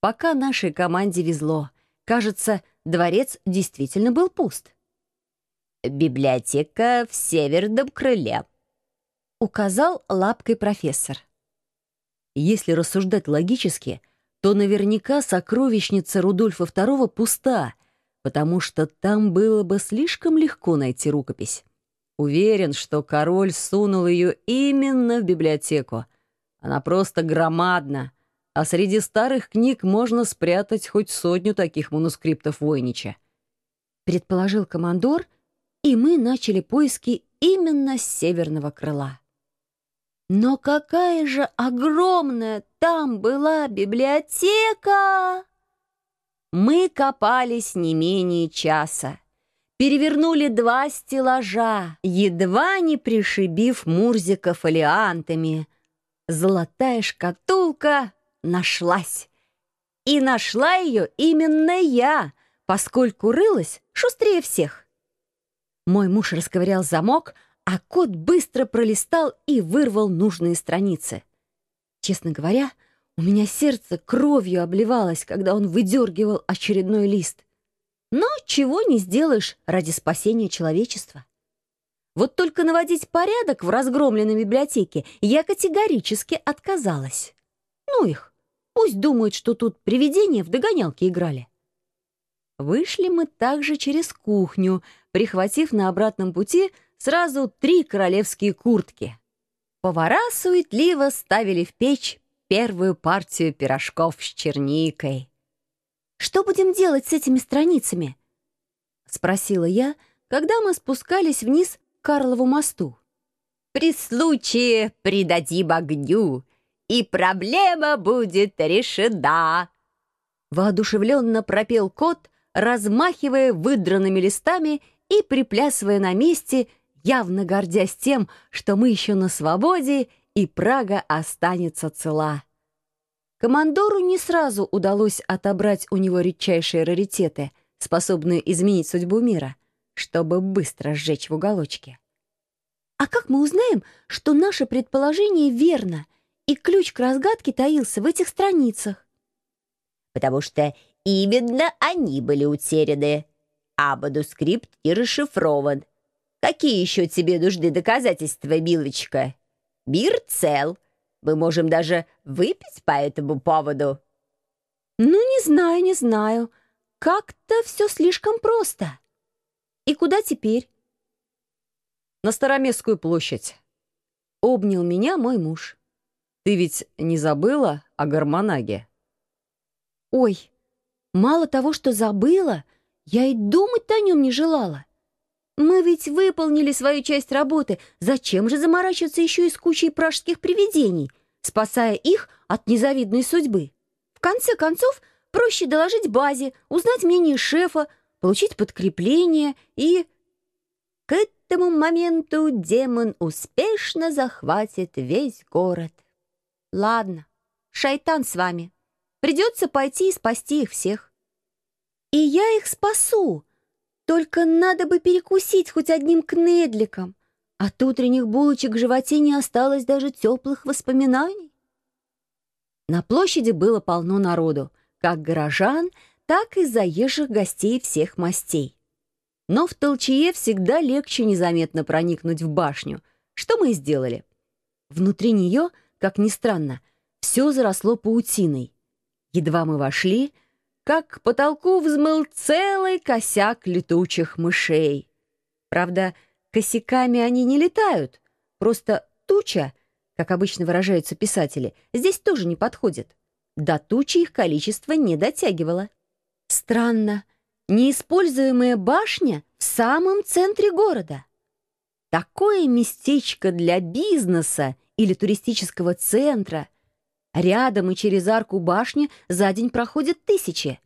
Пока нашей команде везло. Кажется, дворец действительно был пуст. «Библиотека в северном крыле», — указал лапкой профессор. Если рассуждать логически, то наверняка сокровищница Рудольфа II пуста, потому что там было бы слишком легко найти рукопись. Уверен, что король сунул ее именно в библиотеку. Она просто громадна, а среди старых книг можно спрятать хоть сотню таких манускриптов Войнича. Предположил командор, и мы начали поиски именно с северного крыла. Но какая же огромная там была библиотека! Мы копались не менее часа перевернули два стеллажа, едва не пришибив Мурзика фолиантами. Золотая шкатулка нашлась. И нашла ее именно я, поскольку рылась шустрее всех. Мой муж расковырял замок, а кот быстро пролистал и вырвал нужные страницы. Честно говоря, у меня сердце кровью обливалось, когда он выдергивал очередной лист. Но чего не сделаешь ради спасения человечества. Вот только наводить порядок в разгромленной библиотеке я категорически отказалась. Ну их, пусть думают, что тут привидения в догонялки играли. Вышли мы также через кухню, прихватив на обратном пути сразу три королевские куртки. Повара суетливо ставили в печь первую партию пирожков с черникой. Что будем делать с этими страницами?» — спросила я, когда мы спускались вниз к Карлову мосту. «При случае придадим огню, и проблема будет решена!» Воодушевленно пропел кот, размахивая выдранными листами и приплясывая на месте, явно гордясь тем, что мы еще на свободе и Прага останется цела. Командору не сразу удалось отобрать у него редчайшие раритеты, способные изменить судьбу мира, чтобы быстро сжечь в уголочке. «А как мы узнаем, что наше предположение верно, и ключ к разгадке таился в этих страницах?» «Потому что именно они были утеряны, а манускрипт и расшифрован. Какие еще тебе нужны доказательства, милочка? Мир цел». Мы можем даже выпить по этому поводу». «Ну, не знаю, не знаю. Как-то все слишком просто. И куда теперь?» «На Староместскую площадь». Обнял меня мой муж. «Ты ведь не забыла о гармонаге?» «Ой, мало того, что забыла, я и думать о нем не желала. Мы ведь выполнили свою часть работы. Зачем же заморачиваться еще и с кучей пражских привидений, спасая их от незавидной судьбы? В конце концов, проще доложить базе, узнать мнение шефа, получить подкрепление и... К этому моменту демон успешно захватит весь город. Ладно, шайтан с вами. Придется пойти и спасти их всех. И я их спасу, только надо бы перекусить хоть одним кнедликом. От утренних булочек в животе не осталось даже теплых воспоминаний. На площади было полно народу, как горожан, так и заезжих гостей всех мастей. Но в толчее всегда легче незаметно проникнуть в башню, что мы и сделали. Внутри нее, как ни странно, все заросло паутиной. Едва мы вошли — как к потолку взмыл целый косяк летучих мышей. Правда, косяками они не летают, просто туча, как обычно выражаются писатели, здесь тоже не подходит. До тучи их количество не дотягивало. Странно, неиспользуемая башня в самом центре города. Такое местечко для бизнеса или туристического центра — Рядом и через арку башни за день проходят тысячи.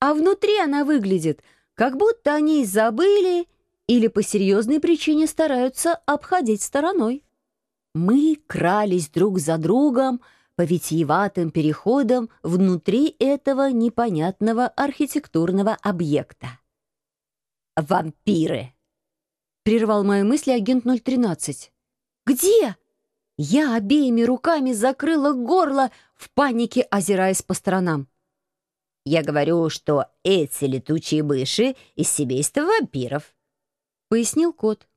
А внутри она выглядит, как будто о ней забыли или по серьезной причине стараются обходить стороной. Мы крались друг за другом по витиеватым переходам внутри этого непонятного архитектурного объекта. «Вампиры!» — прервал мои мысли агент 013. «Где?» Я обеими руками закрыла горло, в панике озираясь по сторонам. Я говорю, что эти летучие мыши из семейства вампиров», — пояснил кот.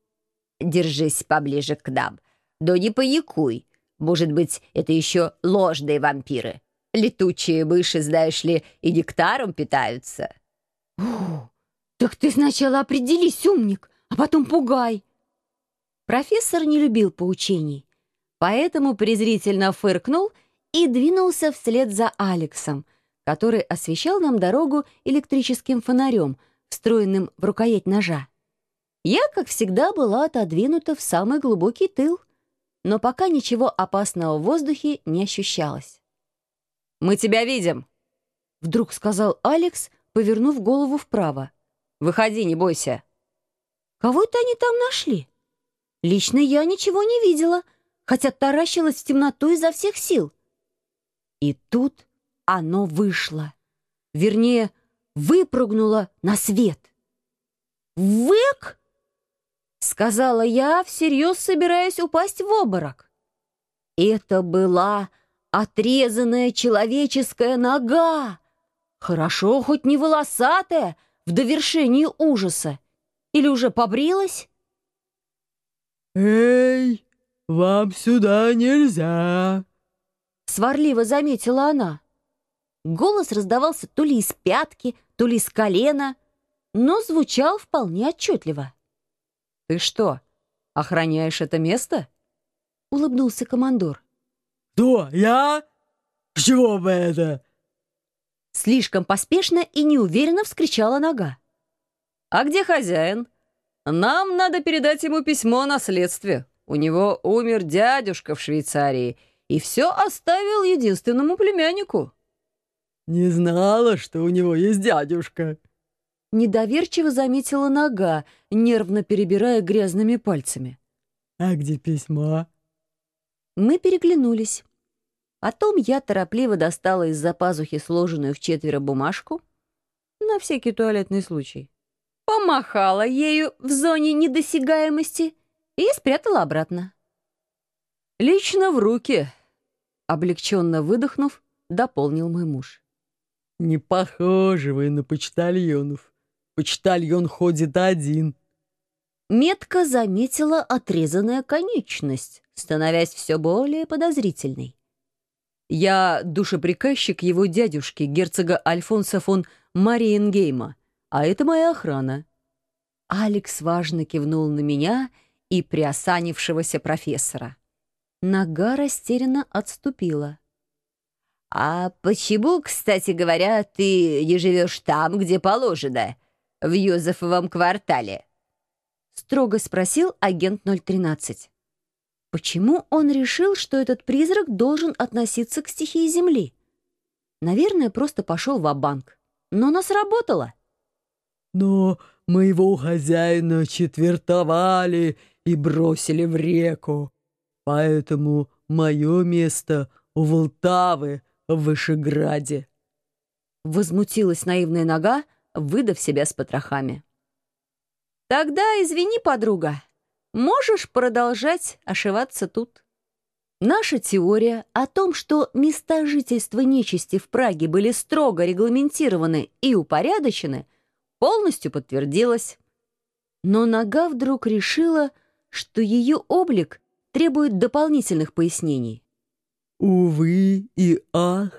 «Держись поближе к нам, да не паникуй. Может быть, это еще ложные вампиры. Летучие мыши, знаешь ли, и нектаром питаются». «О, так ты сначала определись, умник, а потом пугай». Профессор не любил поучений, поэтому презрительно фыркнул и двинулся вслед за Алексом, который освещал нам дорогу электрическим фонарем, встроенным в рукоять ножа. Я, как всегда, была отодвинута в самый глубокий тыл, но пока ничего опасного в воздухе не ощущалось. «Мы тебя видим!» — вдруг сказал Алекс, повернув голову вправо. «Выходи, не бойся!» «Кого это они там нашли?» Лично я ничего не видела, хотя таращилась в темноту изо всех сил. И тут оно вышло. Вернее, выпрыгнуло на свет. «Вык!» — сказала я, всерьез собираясь упасть в обморок. Это была отрезанная человеческая нога. Хорошо, хоть не волосатая, в довершении ужаса. Или уже побрилась? «Эй, вам сюда нельзя!» Сварливо заметила она. Голос раздавался то ли из пятки, то ли из колена, но звучал вполне отчетливо. «Ты что, охраняешь это место?» — улыбнулся командор. «Кто, я? С чего бы это?» Слишком поспешно и неуверенно вскричала нога. «А где хозяин?» Нам надо передать ему письмо о наследстве. У него умер дядюшка в Швейцарии и все оставил единственному племяннику». «Не знала, что у него есть дядюшка». Недоверчиво заметила нога, нервно перебирая грязными пальцами. «А где письмо?» Мы переглянулись. Потом я торопливо достала из-за пазухи сложенную в четверо бумажку на всякий туалетный случай помахала ею в зоне недосягаемости и спрятала обратно. «Лично в руки», — облегченно выдохнув, дополнил мой муж. «Не похожи вы на почтальонов. Почтальон ходит один». Метко заметила отрезанная конечность, становясь все более подозрительной. «Я душеприказчик его дядюшки, герцога Альфонса фон Мариенгейма а это моя охрана». Алекс важно кивнул на меня и приосанившегося профессора. Нога растерянно отступила. «А почему, кстати говоря, ты не живешь там, где положено, в Юзефовом квартале?» Строго спросил агент 013. Почему он решил, что этот призрак должен относиться к стихии Земли? Наверное, просто пошел в банк Но нас сработало но моего хозяина четвертовали и бросили в реку. Поэтому мое место у Волтавы в Вышеграде. Возмутилась наивная нога, выдав себя с потрохами. «Тогда извини, подруга, можешь продолжать ошиваться тут». Наша теория о том, что места жительства нечисти в Праге были строго регламентированы и упорядочены – полностью подтвердилось. Но нога вдруг решила, что ее облик требует дополнительных пояснений. «Увы и ах,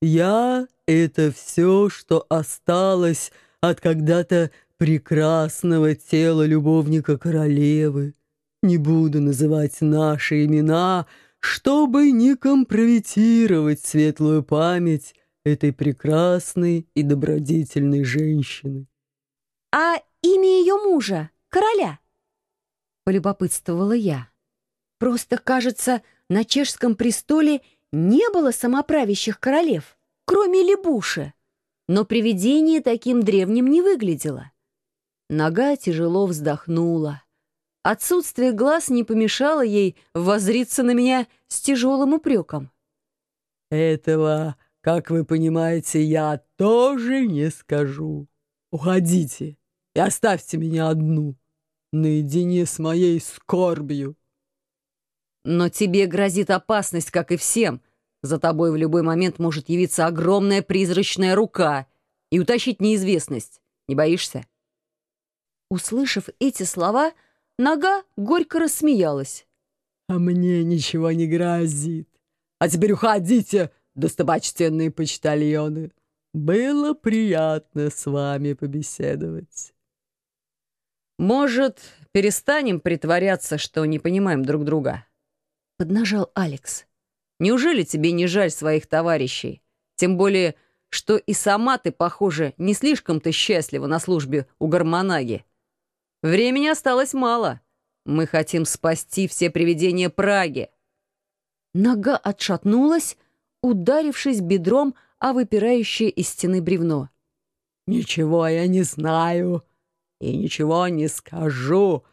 я — это все, что осталось от когда-то прекрасного тела любовника королевы. Не буду называть наши имена, чтобы не компрометировать светлую память этой прекрасной и добродетельной женщины. «А имя ее мужа, короля?» — полюбопытствовала я. «Просто, кажется, на чешском престоле не было самоправящих королев, кроме Лебуши, но привидение таким древним не выглядело». Нога тяжело вздохнула. Отсутствие глаз не помешало ей воззриться на меня с тяжелым упреком. «Этого как вы понимаете, я тоже не скажу. Уходите и оставьте меня одну, наедине с моей скорбью. Но тебе грозит опасность, как и всем, За тобой в любой момент может явиться огромная призрачная рука и утащить неизвестность. Не боишься?» Услышав эти слова, нога горько рассмеялась. «А мне ничего не грозит. А теперь уходите, достопочтенные почтальоны. Было приятно с вами побеседовать». «Может, перестанем притворяться, что не понимаем друг друга?» Поднажал Алекс. Неужели тебе не жаль своих товарищей? Тем более, что и сама ты, похоже, не слишком-то счастлива на службе у гармонаги. Времени осталось мало. Мы хотим спасти все привидения Праги. Нога отшатнулась, ударившись бедром о выпирающее из стены бревно. «Ничего я не знаю и ничего не скажу,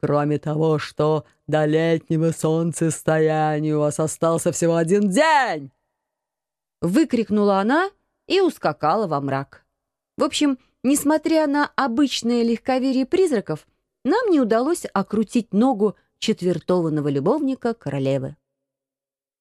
кроме того, что до летнего солнцестояния у вас остался всего один день!» Выкрикнула она и ускакала во мрак. В общем, несмотря на обычное легковерие призраков, нам не удалось окрутить ногу четвертованного любовника королевы.